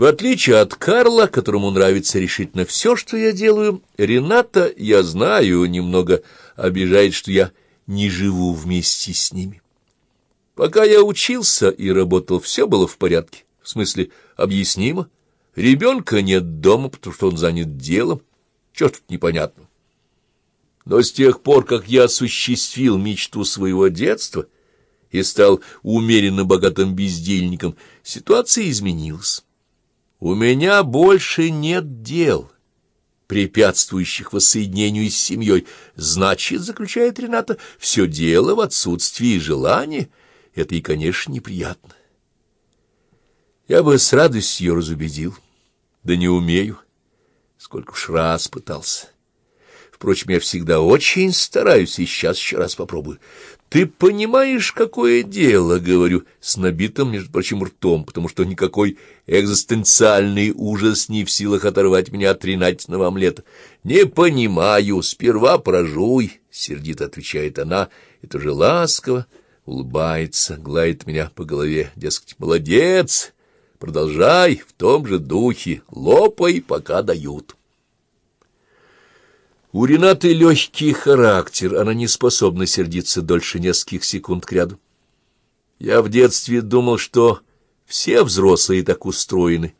В отличие от Карла, которому нравится решительно все, что я делаю, Рената, я знаю, немного обижает, что я не живу вместе с ними. Пока я учился и работал, все было в порядке. В смысле, объяснимо. Ребенка нет дома, потому что он занят делом. Чего тут непонятно. Но с тех пор, как я осуществил мечту своего детства и стал умеренно богатым бездельником, ситуация изменилась. У меня больше нет дел, препятствующих воссоединению с семьей. Значит, заключает Рената, все дело в отсутствии желания. Это и, конечно, неприятно. Я бы с радостью ее разубедил, да не умею. Сколько уж раз пытался. Впрочем, я всегда очень стараюсь, и сейчас еще раз попробую. Ты понимаешь, какое дело, говорю, с набитым, между прочим, ртом, потому что никакой экзистенциальный ужас не в силах оторвать меня от тринадцатого омлета. Не понимаю, сперва прожуй, — сердито отвечает она, и тоже ласково улыбается, гладит меня по голове, дескать, молодец, продолжай в том же духе, лопай, пока дают. У Ренаты легкий характер, она не способна сердиться дольше нескольких секунд кряду. Я в детстве думал, что все взрослые так устроены,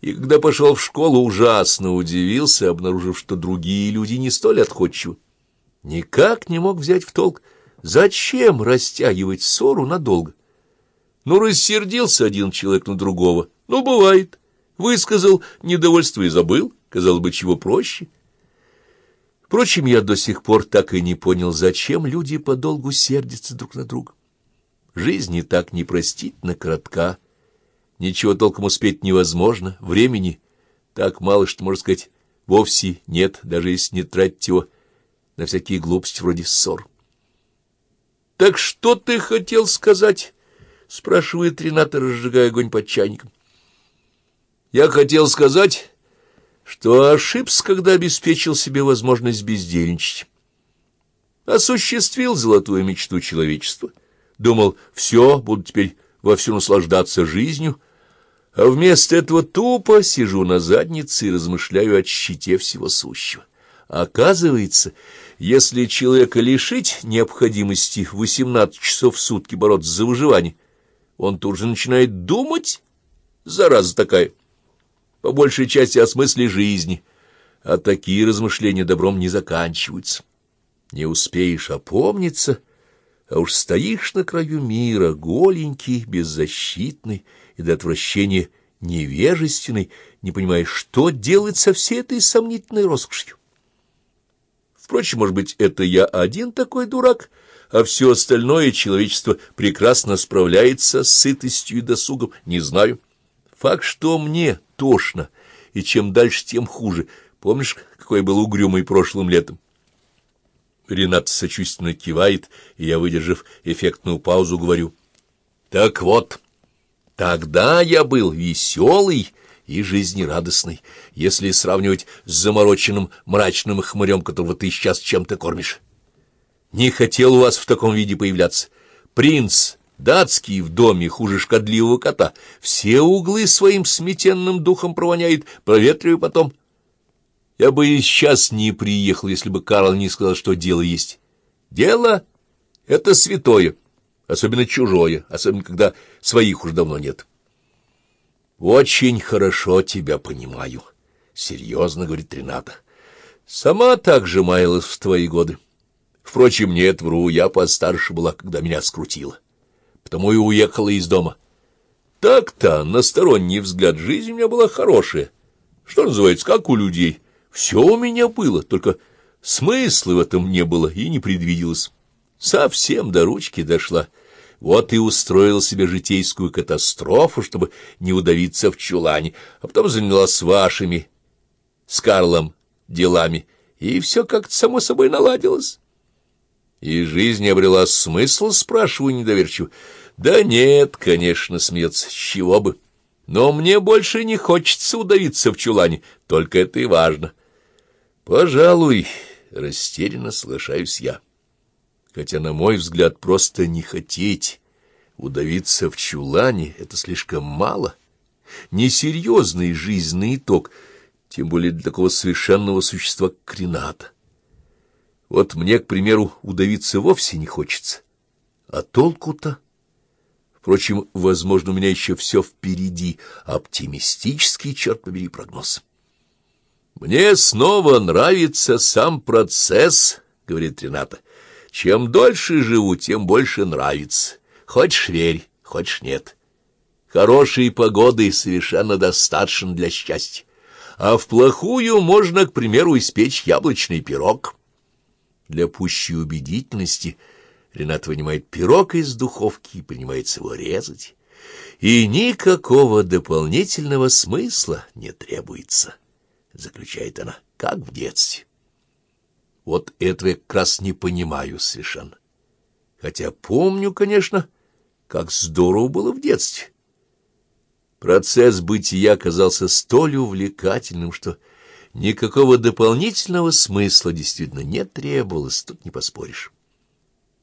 и когда пошел в школу, ужасно удивился, обнаружив, что другие люди не столь отходчивы. Никак не мог взять в толк, зачем растягивать ссору надолго. Ну, рассердился один человек на другого, ну, бывает, высказал недовольство и забыл, казалось бы, чего проще — Впрочем, я до сих пор так и не понял, зачем люди подолгу сердятся друг на друга. Жизнь и так непростительно коротка, ничего толком успеть невозможно, времени так мало, что, можно сказать, вовсе нет, даже если не тратить его на всякие глупости вроде ссор. — Так что ты хотел сказать? — спрашивает Рената, разжигая огонь под чайником. — Я хотел сказать что ошибся, когда обеспечил себе возможность бездельничать. Осуществил золотую мечту человечества. Думал, все, буду теперь вовсю наслаждаться жизнью, а вместо этого тупо сижу на заднице и размышляю о щите всего сущего. Оказывается, если человека лишить необходимости 18 часов в сутки бороться за выживание, он тут же начинает думать, зараза такая, по большей части о смысле жизни, а такие размышления добром не заканчиваются. Не успеешь опомниться, а уж стоишь на краю мира, голенький, беззащитный и до отвращения невежественный, не понимаешь, что делать со всей этой сомнительной роскошью. Впрочем, может быть, это я один такой дурак, а все остальное человечество прекрасно справляется с сытостью и досугом, не знаю. Факт, что мне тошно, и чем дальше, тем хуже. Помнишь, какой был угрюмый прошлым летом? Ренат сочувственно кивает, и я, выдержав эффектную паузу, говорю. Так вот, тогда я был веселый и жизнерадостный, если сравнивать с замороченным мрачным хмырем, которого ты сейчас чем-то кормишь. Не хотел у вас в таком виде появляться. Принц Датский в доме хуже шкодливого кота. Все углы своим сметенным духом провоняет, проветриваю потом. Я бы и сейчас не приехал, если бы Карл не сказал, что дело есть. Дело — это святое, особенно чужое, особенно когда своих уж давно нет. «Очень хорошо тебя понимаю», — серьезно говорит Рената. «Сама так же маялась в твои годы. Впрочем, нет, вру, я постарше была, когда меня скрутило» потому и уехала из дома. Так-то, на сторонний взгляд, жизнь у меня была хорошая. Что называется, как у людей. Все у меня было, только смысла в этом не было и не предвиделось. Совсем до ручки дошла. Вот и устроил себе житейскую катастрофу, чтобы не удавиться в чулане, а потом занялась вашими, с Карлом, делами, и все как-то само собой наладилось. И жизнь обрела смысл, спрашиваю недоверчиво. Да нет, конечно, смеется, с чего бы. Но мне больше не хочется удавиться в чулане, только это и важно. Пожалуй, растерянно соглашаюсь я. Хотя, на мой взгляд, просто не хотеть удавиться в чулане — это слишком мало. несерьезный жизненный итог, тем более для такого совершенного существа, как. Вот мне, к примеру, удавиться вовсе не хочется. А толку-то? Впрочем, возможно, у меня еще все впереди. Оптимистический, черт побери, прогноз. «Мне снова нравится сам процесс», — говорит Рената. «Чем дольше живу, тем больше нравится. Хочешь — верь, хочешь — нет. Хорошей погоды совершенно достаточно для счастья. А в плохую можно, к примеру, испечь яблочный пирог». Для пущей убедительности Ренат вынимает пирог из духовки и принимается его резать. И никакого дополнительного смысла не требуется, заключает она, как в детстве. Вот этого я как раз не понимаю совершенно. Хотя помню, конечно, как здорово было в детстве. Процесс бытия оказался столь увлекательным, что никакого дополнительного смысла действительно не требовалось, тут не поспоришь.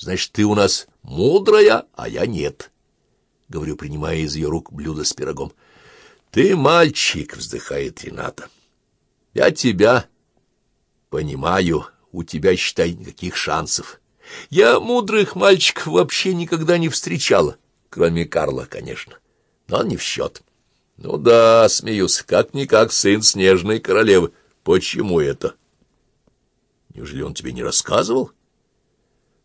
Значит, ты у нас мудрая, а я нет, — говорю, принимая из ее рук блюдо с пирогом. Ты мальчик, — вздыхает Рената. Я тебя понимаю, у тебя, считай, никаких шансов. Я мудрых мальчиков вообще никогда не встречала, кроме Карла, конечно, но он не в счет. Ну да, смеюсь, как-никак сын снежной королевы. Почему это? Неужели он тебе не рассказывал?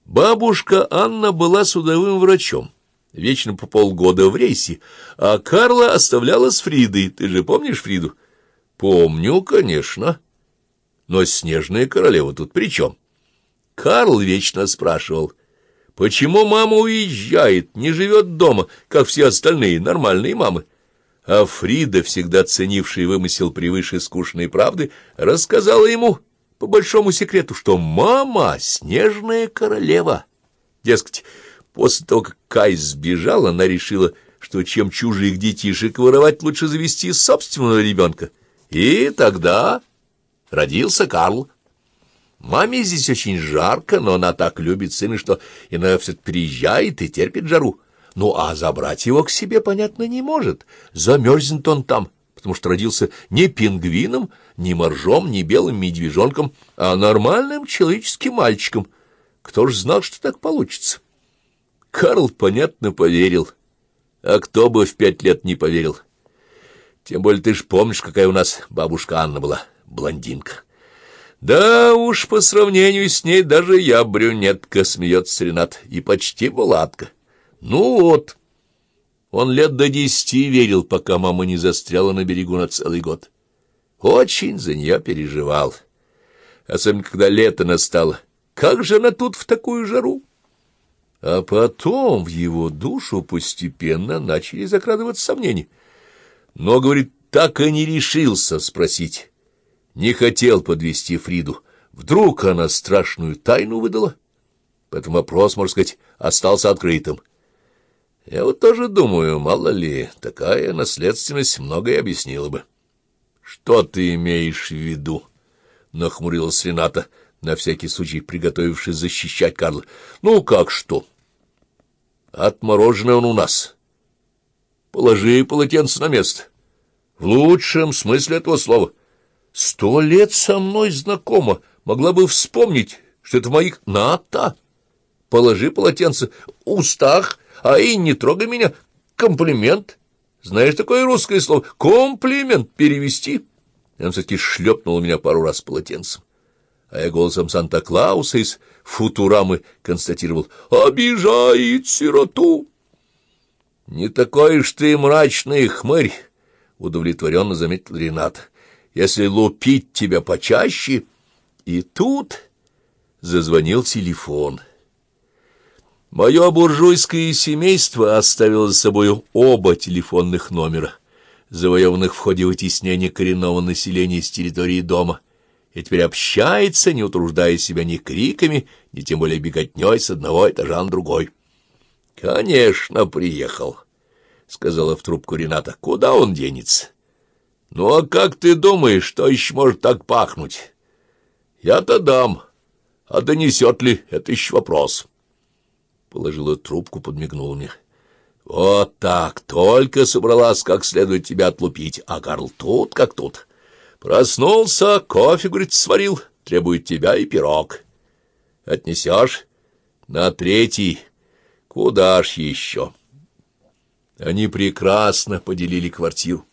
Бабушка Анна была судовым врачом, вечно по полгода в рейсе, а Карла оставляла с Фридой. Ты же помнишь Фриду? Помню, конечно. Но снежная королева тут при чем? Карл вечно спрашивал, почему мама уезжает, не живет дома, как все остальные нормальные мамы а Фрида, всегда ценивший вымысел превыше скучной правды, рассказала ему по большому секрету, что мама — снежная королева. Дескать, после того, как Кай сбежал, она решила, что чем чужих детишек воровать, лучше завести собственного ребенка. И тогда родился Карл. Маме здесь очень жарко, но она так любит сына, что иногда все приезжает и терпит жару. Ну, а забрать его к себе, понятно, не может. Замерзнет он там, потому что родился не пингвином, не моржом, не белым медвежонком, а нормальным человеческим мальчиком. Кто ж знал, что так получится? Карл, понятно, поверил. А кто бы в пять лет не поверил? Тем более ты ж помнишь, какая у нас бабушка Анна была, блондинка. Да уж, по сравнению с ней даже я брюнетка, смеется Ренат, и почти булатка. Ну вот, он лет до десяти верил, пока мама не застряла на берегу на целый год. Очень за нее переживал. Особенно, когда лето настало. Как же она тут в такую жару? А потом в его душу постепенно начали закрадываться сомнения. Но, говорит, так и не решился спросить. Не хотел подвести Фриду. Вдруг она страшную тайну выдала? Поэтому вопрос, можно сказать, остался открытым. Я вот тоже думаю, мало ли, такая наследственность многое объяснила бы. — Что ты имеешь в виду? — нахмурилась Рената, на всякий случай приготовившись защищать Карла. — Ну, как что? — Отмороженный он у нас. Положи полотенце на место. В лучшем смысле этого слова. Сто лет со мной знакома, могла бы вспомнить, что это в моих... Ната! Положи полотенце. Устах! А и не трогай меня. Комплимент. Знаешь такое русское слово? Комплимент. Перевести. Он все-таки шлепнул меня пару раз полотенцем. А я голосом Санта-Клауса из Футурамы констатировал. «Обижает сироту!» «Не такой уж ты мрачный хмырь!» — удовлетворенно заметил Ренат. «Если лупить тебя почаще...» И тут зазвонил телефон. Мое буржуйское семейство оставило за собой оба телефонных номера, завоеванных в ходе вытеснения коренного населения с территории дома, и теперь общается, не утруждая себя ни криками, ни тем более беготней с одного этажа на другой. — Конечно, приехал, — сказала в трубку Рената. — Куда он денется? — Ну, а как ты думаешь, что еще может так пахнуть? — Я-то дам, а донесет ли, это еще вопрос. — положила трубку, подмигнула мне. Вот так, только собралась как следует тебя отлупить, а Карл тут как тут. Проснулся, кофе, говорит, сварил, требует тебя и пирог. Отнесешь? На третий. Куда ж еще? Они прекрасно поделили квартиру.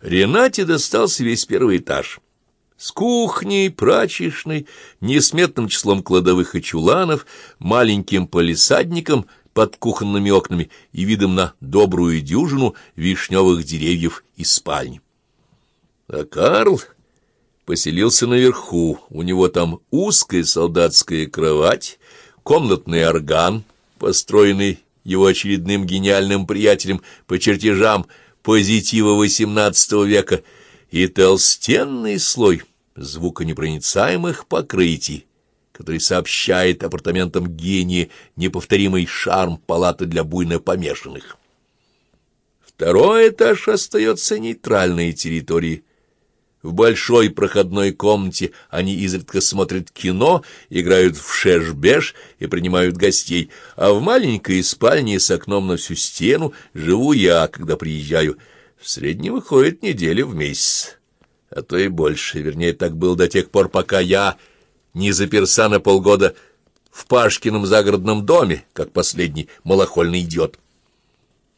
Ренате достался весь первый этаж. С кухней, прачечной, несметным числом кладовых и чуланов, маленьким полисадником под кухонными окнами и видом на добрую дюжину вишневых деревьев из спальни. А Карл поселился наверху. У него там узкая солдатская кровать, комнатный орган, построенный его очередным гениальным приятелем по чертежам позитива XVIII века, и толстенный слой звуконепроницаемых покрытий, который сообщает апартаментам гения неповторимый шарм палаты для буйно помешанных. Второй этаж остается нейтральной территорией, в большой проходной комнате они изредка смотрят кино, играют в шеш-беш и принимают гостей, а в маленькой спальне с окном на всю стену живу я, когда приезжаю. В среднем выходит неделя в месяц, а то и больше. Вернее, так было до тех пор, пока я не заперся на полгода в Пашкином загородном доме, как последний малохольный идиот.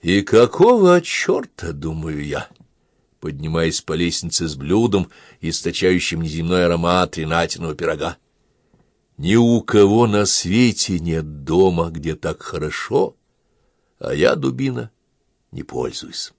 И какого черта, думаю я? поднимаясь по лестнице с блюдом, источающим неземной аромат ренатиного пирога. Ни у кого на свете нет дома, где так хорошо, а я, дубина, не пользуюсь.